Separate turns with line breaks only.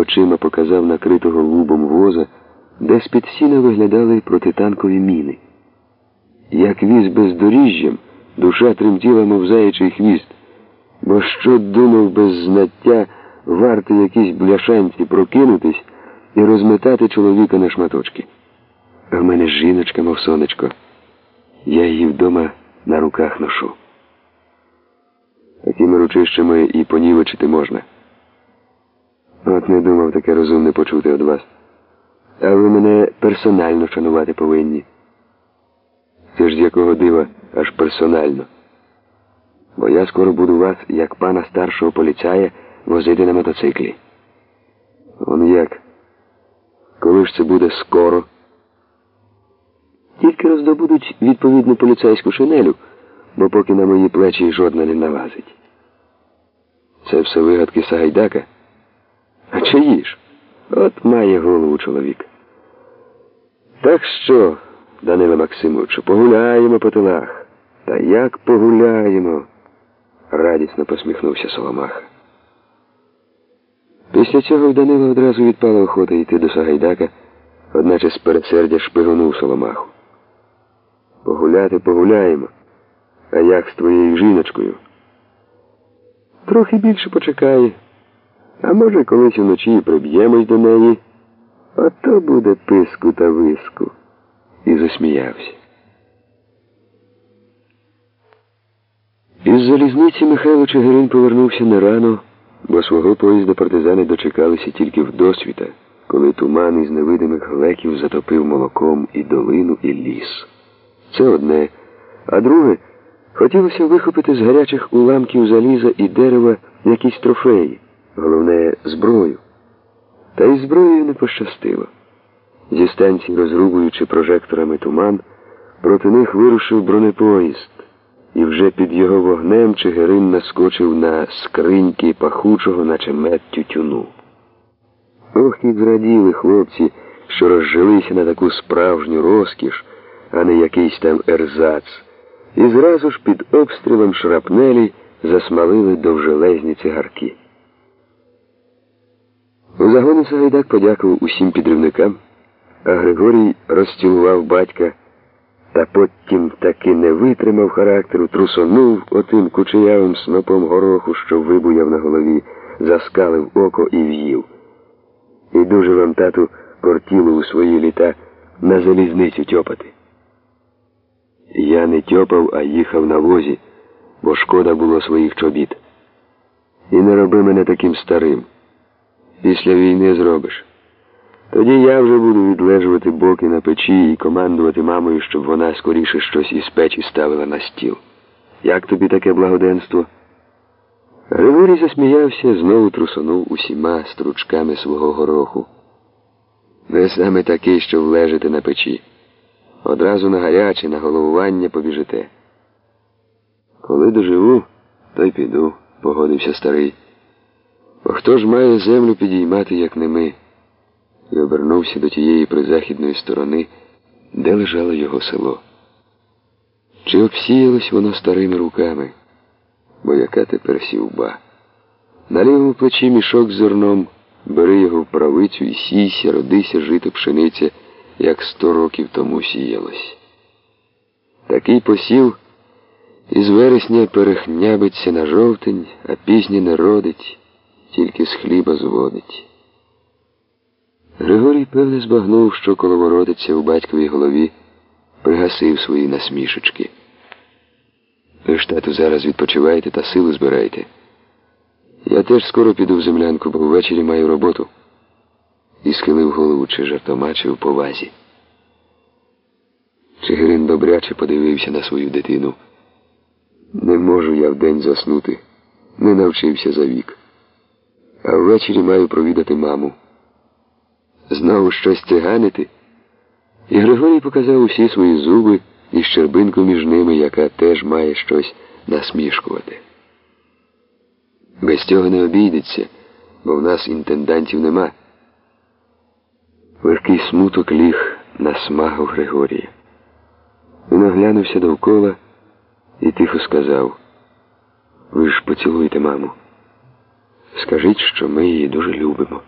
очима показав накритого лубом воза, де з-під сіна виглядали протитанкові міни. Як віз бездоріжжям, душа тремтіла, мов заячий хвіст, бо що думав без знаття варто якійсь бляшанці прокинутись і розметати чоловіка на шматочки. А в мене жіночка, мов сонечко. Я її вдома на руках ношу. Такими ручищами і понівечити можна. От не думав таке розумне почути від вас. А ви мене персонально шанувати повинні. Це ж з якого дива аж персонально. Бо я скоро буду вас, як пана старшого поліцая, возити на мотоциклі. Он як? Коли ж це буде скоро? Тільки роздобудуть відповідну поліцейську шинелю, бо поки на мої плечі жодна не налазить. Це все вигадки Сагайдака. А чиї ж? От має голову чоловік. Так що, Данило Максимовичу, погуляємо по тилах. Та як погуляємо? радісно посміхнувся Соломаха. Після цього в Данила одразу відпала охота йти до Сагайдака, одначе з пересердя шпигонув Соломаху. Погуляти погуляємо. А як з твоєю жіночкою? Трохи більше почекає. А може, колись уночі приб'ємось до неї, а то буде писку та виску. І засміявся. Із залізниці Михайло Чигирин повернувся не рано, бо свого поїзда партизани дочекалися тільки в досвіта, коли туман із невидимих глеків затопив молоком і долину, і ліс. Це одне. А друге, хотілося вихопити з гарячих уламків заліза і дерева якісь трофеї, головне зброю. Та й зброєю не пощастило. Зі станції, розрубуючи прожекторами туман, проти них вирушив бронепоїзд, і вже під його вогнем Чигирин наскочив на скриньки пахучого, наче мед тютюну. Ох, і зраділи хлопці, що розжилися на таку справжню розкіш а не якийсь там ерзац, і зразу ж під обстрілом шрапнелі засмалили довжелезні цигарки. У загоні Сагайдак подякував усім підривникам, а Григорій розцілував батька та потім таки не витримав характеру, трусонув отим кучеявим снопом гороху, що вибуяв на голові, заскалив око і в'їв. І дуже вам, тату, кортіло у свої літа на залізницю тьопати. Я не тьопав, а їхав на возі, бо шкода було своїх чобіт. І не роби мене таким старим. Після війни зробиш. Тоді я вже буду відлежувати боки на печі і командувати мамою, щоб вона скоріше щось із печі ставила на стіл. Як тобі таке благоденство? Григорій засміявся, знову трусонув усіма стручками свого гороху. Ви саме такий, що влежите на печі. Одразу на гаряче, на головування побіжите. Коли доживу, то й піду, погодився старий. Хто ж має землю підіймати, як не ми? І обернувся до тієї призахідної сторони, де лежало його село. Чи обсіялось воно старими руками, бо яка тепер сівба? На лівому плечі мішок з зерном, бери його в правицю і сійся, родися, жито пшениця як сто років тому сіялось. Такий посів із вересня перехнябиться на жовтень, а пізні не родить, тільки з хліба зводить. Григорій, певне, збагнув, що коловоротиться у батьковій голові, пригасив свої насмішечки. Ви ж, тату, зараз відпочиваєте та силу збираєте. Я теж скоро піду в землянку, бо ввечері маю роботу і схилив голову чи жартома, чи в повазі. Чигирин добряче подивився на свою дитину. Не можу я вдень заснути, не навчився за вік. А ввечері маю провідати маму. Знову щось циганити. І Григорій показав усі свої зуби і щербинку між ними, яка теж має щось насмішкувати. Без цього не обійдеться, бо в нас інтендантів нема. Легкий смуток ліг на смагу Григорія. Він оглянувся довкола і тихо сказав: Ви ж поцілуйте, маму. Скажіть, що ми її дуже любимо.